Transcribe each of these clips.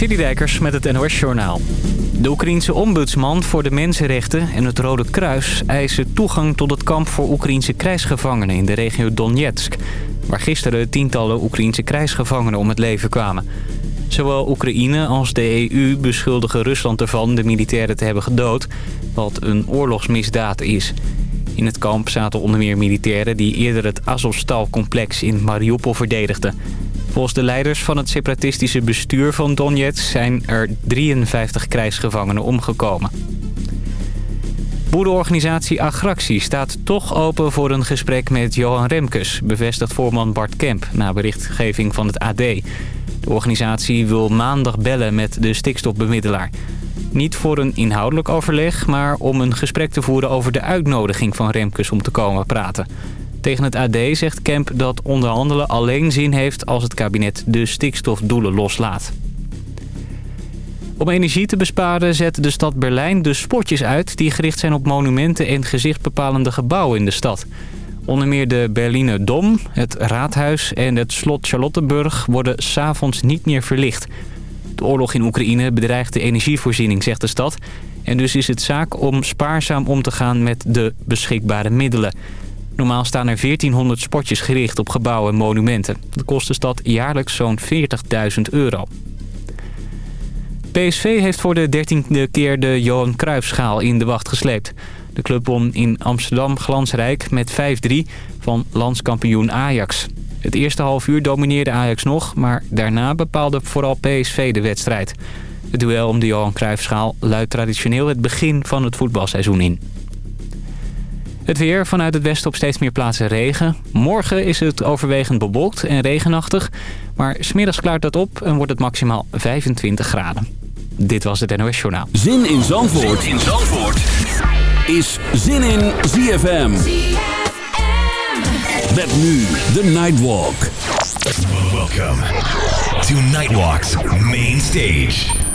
Citydijkers met het NOS Journaal. De Oekraïense ombudsman voor de mensenrechten en het Rode Kruis... eisen toegang tot het kamp voor Oekraïense krijgsgevangenen in de regio Donetsk... waar gisteren tientallen Oekraïense krijgsgevangenen om het leven kwamen. Zowel Oekraïne als de EU beschuldigen Rusland ervan de militairen te hebben gedood... wat een oorlogsmisdaad is. In het kamp zaten onder meer militairen die eerder het Azovstal-complex in Mariupol verdedigden... Volgens de leiders van het separatistische bestuur van Donetsk zijn er 53 krijgsgevangenen omgekomen. Boerenorganisatie Agractie staat toch open voor een gesprek met Johan Remkes... bevestigt voorman Bart Kemp na berichtgeving van het AD. De organisatie wil maandag bellen met de stikstofbemiddelaar. Niet voor een inhoudelijk overleg, maar om een gesprek te voeren over de uitnodiging van Remkes om te komen praten. Tegen het AD zegt Kemp dat onderhandelen alleen zin heeft als het kabinet de stikstofdoelen loslaat. Om energie te besparen zet de stad Berlijn de spotjes uit... die gericht zijn op monumenten en gezichtbepalende gebouwen in de stad. Onder meer de Berliner Dom, het Raadhuis en het slot Charlottenburg... worden s'avonds niet meer verlicht. De oorlog in Oekraïne bedreigt de energievoorziening, zegt de stad. En dus is het zaak om spaarzaam om te gaan met de beschikbare middelen... Normaal staan er 1400 spotjes gericht op gebouwen en monumenten. Dat kost de stad jaarlijks zo'n 40.000 euro. PSV heeft voor de dertiende keer de Johan Cruijffschaal in de wacht gesleept. De club won in Amsterdam glansrijk met 5-3 van landskampioen Ajax. Het eerste half uur domineerde Ajax nog, maar daarna bepaalde vooral PSV de wedstrijd. Het duel om de Johan Cruijffschaal luidt traditioneel het begin van het voetbalseizoen in. Het weer vanuit het westen op steeds meer plaatsen regen. Morgen is het overwegend bewolkt en regenachtig. Maar smiddags klaart dat op en wordt het maximaal 25 graden. Dit was het NOS Journaal. Zin in Zandvoort, zin in Zandvoort. is Zin in ZFM. ZFM. Met nu de Nightwalk. Welkom to Nightwalk's Main Stage.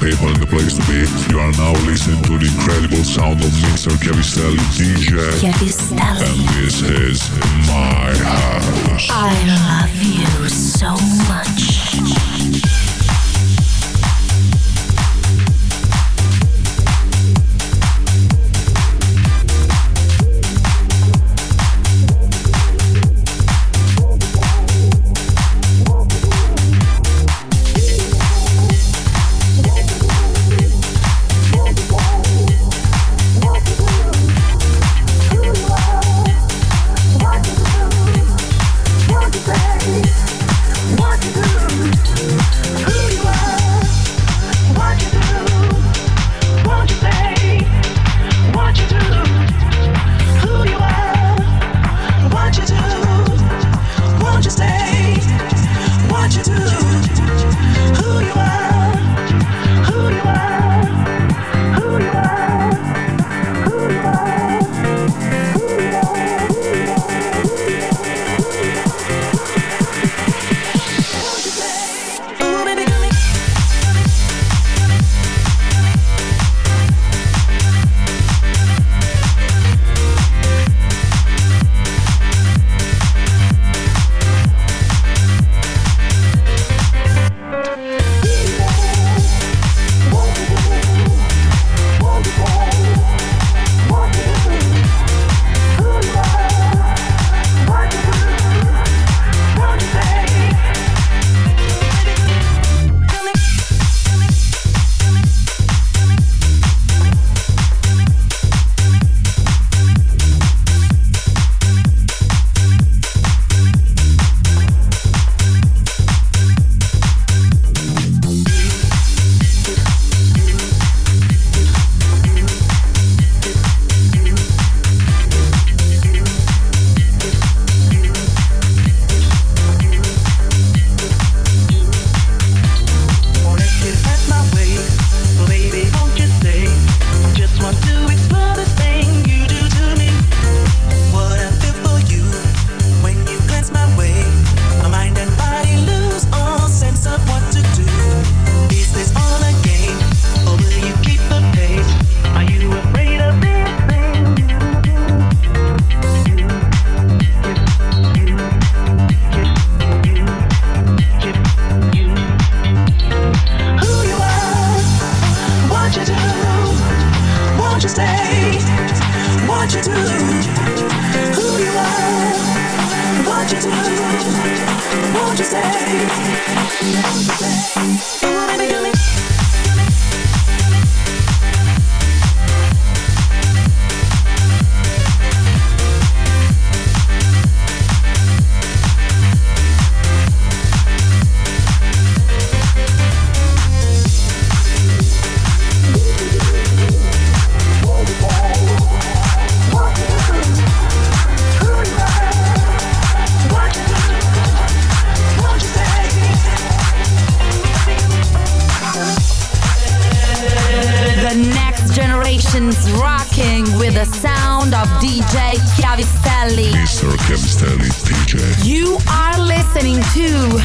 People and the place to be. You are now listening to the incredible sound of Mr. Chiavistelli DJ. And this is my house. I love you so much.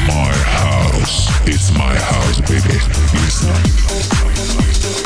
My house. It's my house, baby. Listen.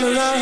Now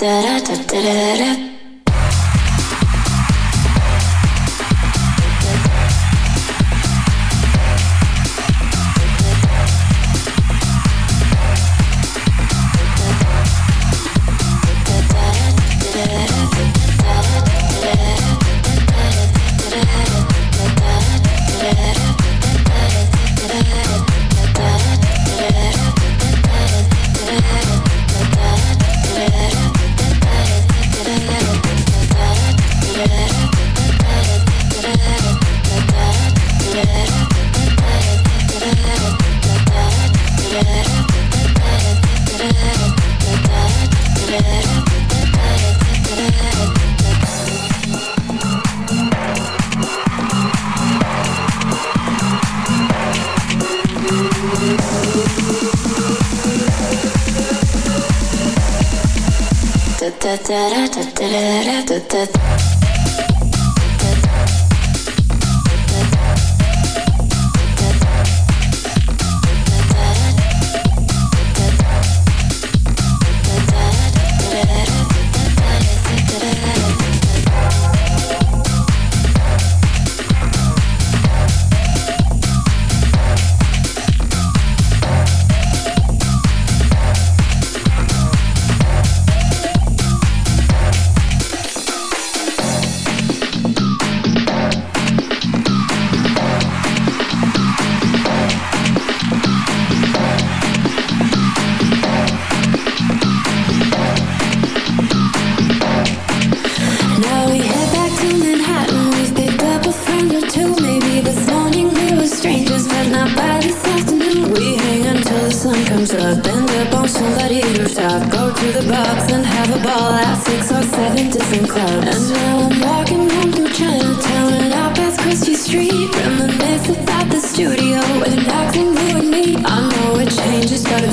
da da da da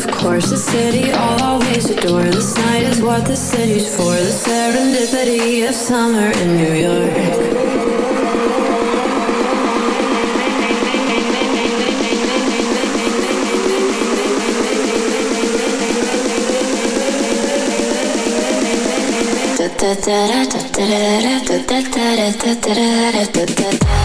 of course, the city I'll always adore. This night is what the city's for. The serendipity of summer in New York. da da da da da da da da da da da da da